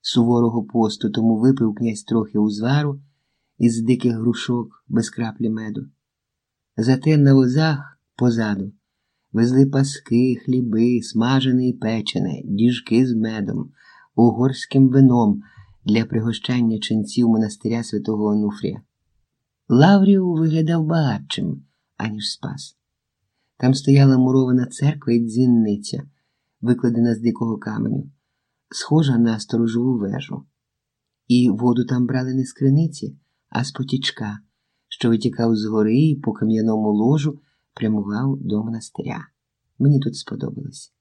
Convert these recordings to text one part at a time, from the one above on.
суворого посту, тому випив князь трохи узвару із диких грушок без краплі меду. Зате на возах позаду везли паски, хліби, смажене і печене, діжки з медом, угорським вином для пригощання ченців монастиря святого Онуфрія. Лаврів виглядав багатшим, аніж спас. Там стояла мурована церква і дзвінниця, викладена з дикого каменю, схожа на сторожову вежу. І воду там брали не з криниці, а з потічка, що витікав з гори і по кам'яному ложу прямував до монастиря. Мені тут сподобалось.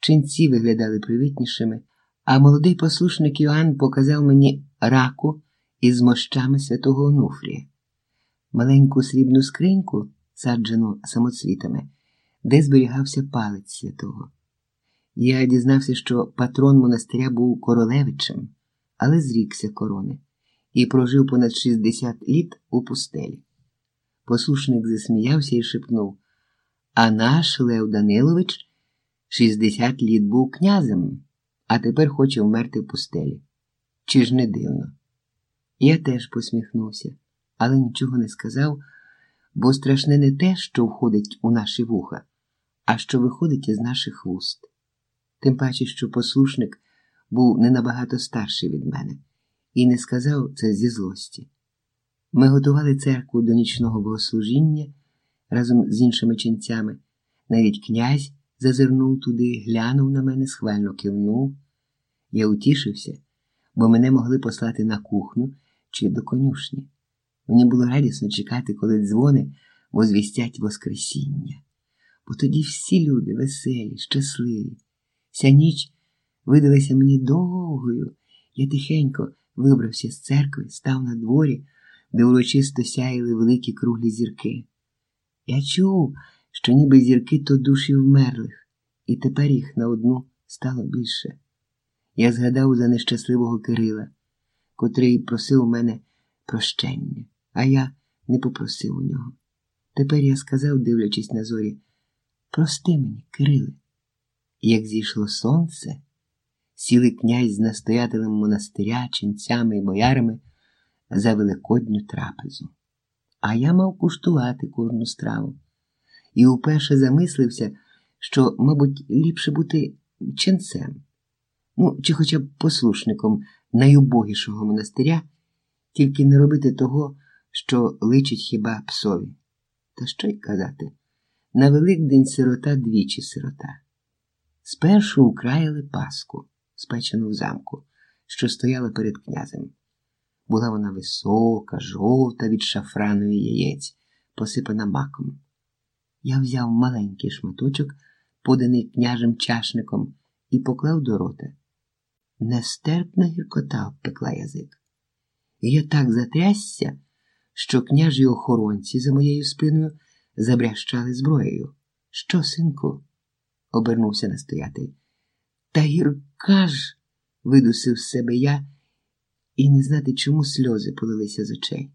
Ченці виглядали привітнішими, а молодий послушник Йоанн показав мені раку із мощами святого Онуфрія, маленьку срібну скриньку, саджену самоцвітами, де зберігався палець святого. Я дізнався, що патрон монастиря був королевичем, але зрікся корони і прожив понад 60 літ у пустелі. Послушник засміявся і шепнув А наш Лев Данилович 60 літ був князем, а тепер хоче вмерти в пустелі. Чи ж не дивно? Я теж посміхнувся, але нічого не сказав, бо страшне не те, що входить у наші вуха, а що виходить із наших вуст. Тим паче, що послушник був не набагато старший від мене і не сказав це зі злості. Ми готували церкву до нічного богослужіння разом з іншими ченцями. Навіть князь зазирнув туди, глянув на мене, схвально кивнув. Я утішився, бо мене могли послати на кухню чи до конюшні. Мені було радісно чекати, коли дзвони возвістять Воскресіння, бо тоді всі люди веселі, щасливі. Ця ніч видалася мені довгою. Я тихенько вибрався з церкви, став на дворі, де урочисто сяяли великі круглі зірки. Я чув, що ніби зірки то душі вмерлих, і тепер їх на одну стало більше. Я згадав за нещасливого Кирила, котрий просив у мене прощення, а я не попросив у нього. Тепер я сказав, дивлячись на зорі, прости мені, Кириле. Як зійшло сонце, сіли князь з настоятелем монастиря, ченцями і боярами за великодню трапезу. А я мав куштувати кожну страву і уперше замислився, що, мабуть, ліпше бути ченцем, ну, чи хоча б послушником найубогішого монастиря, тільки не робити того, що личить хіба псові. Та що й казати? На Великдень сирота двічі сирота. Спершу украяли паску, спечену в замку, що стояла перед князем. Була вона висока, жовта від шафрану і яєць, посипана маком. Я взяв маленький шматочок, поданий княжим чашником, і поклав до рота. Нестерпна гіркота обпекла язик. І я так затрясся, що княжі охоронці за моєю спиною забрящали зброєю. Що, синку? Обернувся настоятель. Та гірка ж, видусив з себе я, і не знати, чому сльози полилися з очей.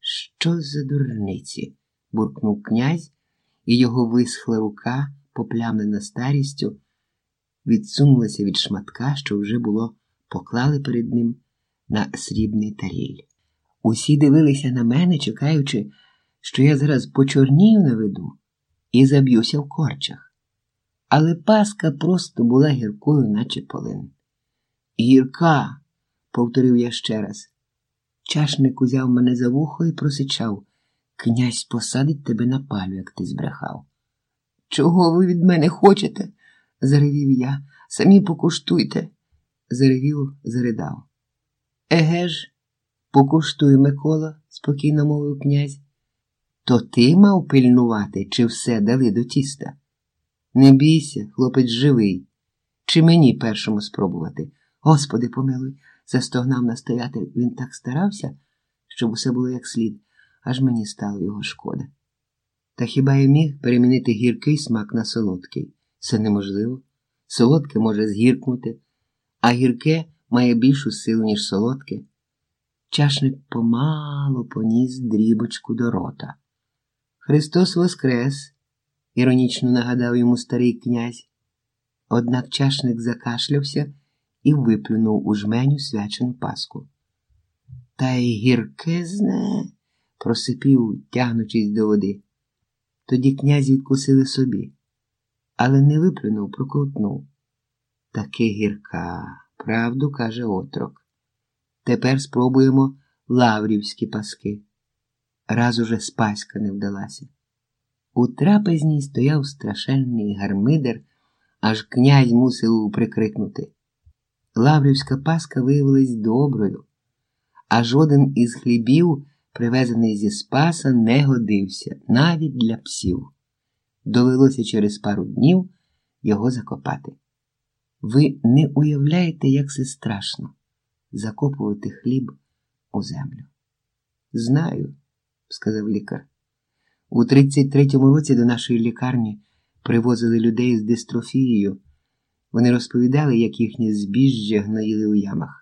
Що за дурниці? буркнув князь, і його висхла рука, поплямлена старістю, відсунулася від шматка, що вже було поклали перед ним на срібний таріль. Усі дивилися на мене, чекаючи, що я зараз почорнію на виду і заб'юся в корчах але паска просто була гіркою, наче полин. Гірка, повторив я ще раз. Чашник узяв мене за вухо і просичав князь посадить тебе на палю, як ти збрехав. Чого ви від мене хочете? заревів я. Самі покуштуйте. Заревів, заридав. Еге ж, покуштуй, Микола, спокійно мовив князь. То ти мав пильнувати, чи все дали до тіста? Не бійся, хлопець живий. Чи мені першому спробувати? Господи, помилуй, застогнав настоятель. Він так старався, щоб усе було як слід, аж мені стало його шкода. Та хіба я міг перемінити гіркий смак на солодкий? Це неможливо. Солодке може згіркнути, а гірке має більшу силу, ніж солодке. Чашник помалу поніс дрібочку до рота. Христос Воскрес! Іронічно нагадав йому старий князь. Однак чашник закашлявся і виплюнув у жменю свячену паску. Та й гіркезне, просипів, тягнучись до води. Тоді князь відкусили собі, але не виплюнув, проковтнув. Таки гірка, правду каже отрок. Тепер спробуємо лаврівські паски. Раз уже спаська не вдалася. У трапезній стояв страшенний гармидер, аж князь мусив прикрикнути. Лаврівська паска виявилась доброю, а жоден із хлібів, привезений зі Спаса, не годився навіть для псів. Довелося через пару днів його закопати. Ви не уявляєте, як це страшно закопувати хліб у землю. Знаю, сказав лікар. У 33-му році до нашої лікарні привозили людей з дистрофією. Вони розповідали, як їхнє збіжжя гноїли у ямах.